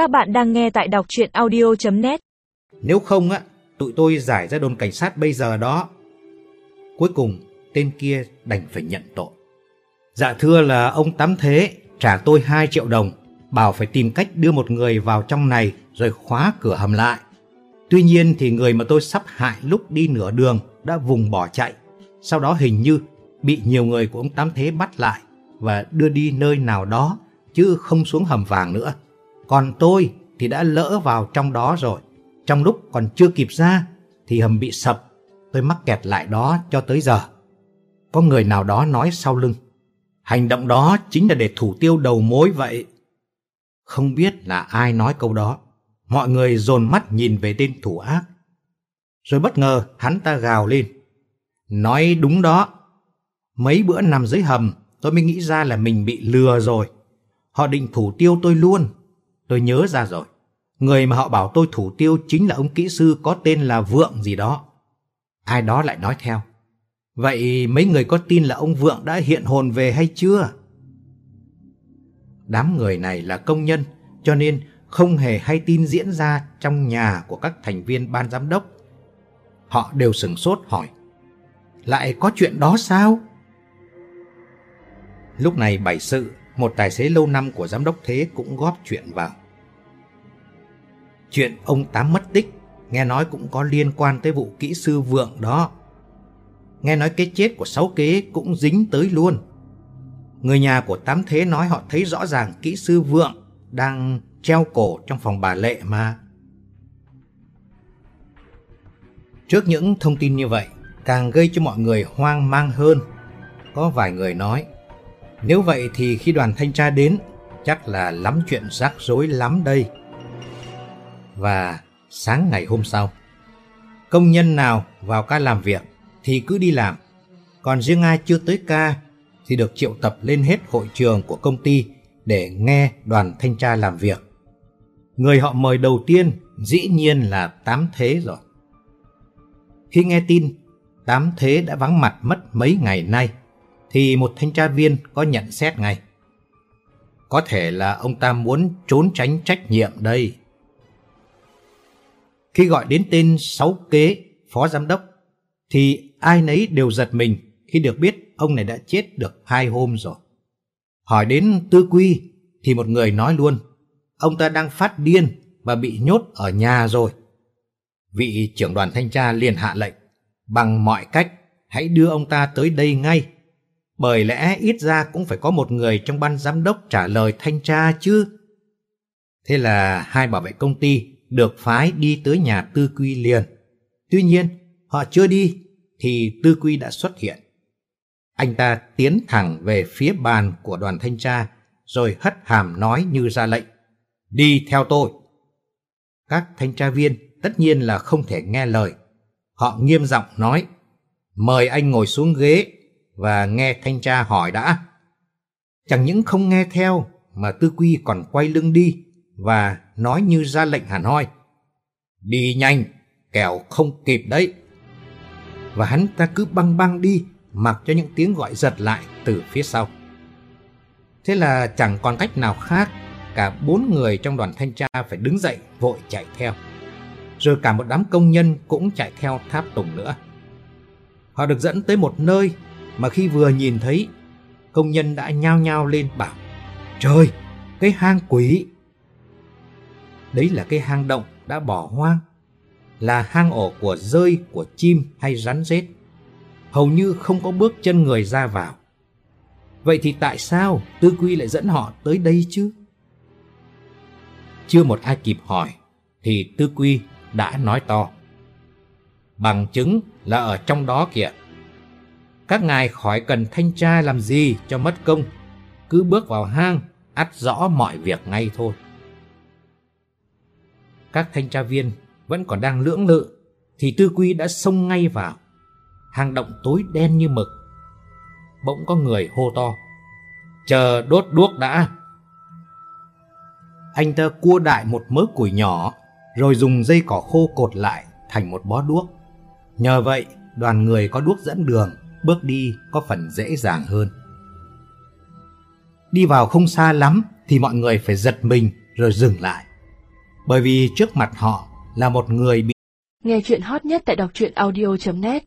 Các bạn đang nghe tại đọc chuyện audio.net Nếu không á, tụi tôi giải ra đồn cảnh sát bây giờ đó. Cuối cùng, tên kia đành phải nhận tội. Dạ thưa là ông Tám Thế trả tôi 2 triệu đồng, bảo phải tìm cách đưa một người vào trong này rồi khóa cửa hầm lại. Tuy nhiên thì người mà tôi sắp hại lúc đi nửa đường đã vùng bỏ chạy. Sau đó hình như bị nhiều người của ông Tám Thế bắt lại và đưa đi nơi nào đó chứ không xuống hầm vàng nữa. Còn tôi thì đã lỡ vào trong đó rồi. Trong lúc còn chưa kịp ra thì hầm bị sập, tôi mắc kẹt lại đó cho tới giờ. Có người nào đó nói sau lưng, hành động đó chính là để thủ tiêu đầu mối vậy. Không biết là ai nói câu đó. Mọi người dồn mắt nhìn về tên thủ ác. Rồi bất ngờ hắn ta gào lên. Nói đúng đó. Mấy bữa nằm dưới hầm tôi mới nghĩ ra là mình bị lừa rồi. Họ định thủ tiêu tôi luôn. Tôi nhớ ra rồi. Người mà họ bảo tôi thủ tiêu chính là ông kỹ sư có tên là Vượng gì đó. Ai đó lại nói theo. Vậy mấy người có tin là ông Vượng đã hiện hồn về hay chưa? Đám người này là công nhân, cho nên không hề hay tin diễn ra trong nhà của các thành viên ban giám đốc. Họ đều sừng sốt hỏi. Lại có chuyện đó sao? Lúc này bảy sự, một tài xế lâu năm của giám đốc Thế cũng góp chuyện vào. Chuyện ông Tám mất tích, nghe nói cũng có liên quan tới vụ kỹ sư vượng đó. Nghe nói cái chết của sáu kế cũng dính tới luôn. Người nhà của Tám Thế nói họ thấy rõ ràng kỹ sư vượng đang treo cổ trong phòng bà Lệ mà. Trước những thông tin như vậy, càng gây cho mọi người hoang mang hơn. Có vài người nói, nếu vậy thì khi đoàn thanh tra đến, chắc là lắm chuyện rắc rối lắm đây. Và sáng ngày hôm sau, công nhân nào vào ca làm việc thì cứ đi làm, còn riêng ai chưa tới ca thì được triệu tập lên hết hội trường của công ty để nghe đoàn thanh tra làm việc. Người họ mời đầu tiên dĩ nhiên là Tám Thế rồi. Khi nghe tin Tám Thế đã vắng mặt mất mấy ngày nay, thì một thanh tra viên có nhận xét ngay. Có thể là ông ta muốn trốn tránh trách nhiệm đây. Khi gọi đến tên Sáu Kế, phó giám đốc, thì ai nấy đều giật mình khi được biết ông này đã chết được hai hôm rồi. Hỏi đến Tư Quy thì một người nói luôn, ông ta đang phát điên và bị nhốt ở nhà rồi. Vị trưởng đoàn thanh tra liền hạ lệnh, bằng mọi cách hãy đưa ông ta tới đây ngay. Bởi lẽ ít ra cũng phải có một người trong ban giám đốc trả lời thanh tra chứ. Thế là hai bảo vệ công ty được phái đi tới nhà Tư Quy liền. Tuy nhiên, họ chưa đi thì Tư Quy đã xuất hiện. Anh ta tiến thẳng về phía bàn của đoàn thanh tra rồi hất hàm nói như ra lệnh. Đi theo tôi. Các thanh tra viên tất nhiên là không thể nghe lời. Họ nghiêm giọng nói, mời anh ngồi xuống ghế và nghe thanh tra hỏi đã. Chẳng những không nghe theo mà Tư Quy còn quay lưng đi và nói như ra lệnh hẳn hoi. Đi nhanh, kẻo không kịp đấy. Và hắn ta cứ băng băng đi mặc cho những tiếng gọi giật lại từ phía sau. Thế là chẳng còn cách nào khác, cả bốn người trong đoàn thanh tra phải đứng dậy vội chạy theo. Rồi cả một đám công nhân cũng chạy theo tháp tùng nữa. Họ được dẫn tới một nơi mà khi vừa nhìn thấy, công nhân đã nhao nhao lên bảo Trời, cái hang quỷ! Đấy là cái hang động đã bỏ hoang, là hang ổ của rơi, của chim hay rắn rết. Hầu như không có bước chân người ra vào. Vậy thì tại sao Tư Quy lại dẫn họ tới đây chứ? Chưa một ai kịp hỏi, thì Tư Quy đã nói to. Bằng chứng là ở trong đó kìa. Các ngài khỏi cần thanh tra làm gì cho mất công, cứ bước vào hang, ắt rõ mọi việc ngay thôi. Các thanh tra viên vẫn còn đang lưỡng lự, thì Tư Quy đã xông ngay vào. Hang động tối đen như mực. Bỗng có người hô to. Chờ đốt đuốc đã. Anh ta cua đại một mớ củi nhỏ, rồi dùng dây cỏ khô cột lại thành một bó đuốc. Nhờ vậy, đoàn người có đuốc dẫn đường, bước đi có phần dễ dàng hơn. Đi vào không xa lắm thì mọi người phải giật mình rồi dừng lại. bởi vì trước mặt họ là một người bị Nghe chuyện hot nhất tại đọc truyện audio.net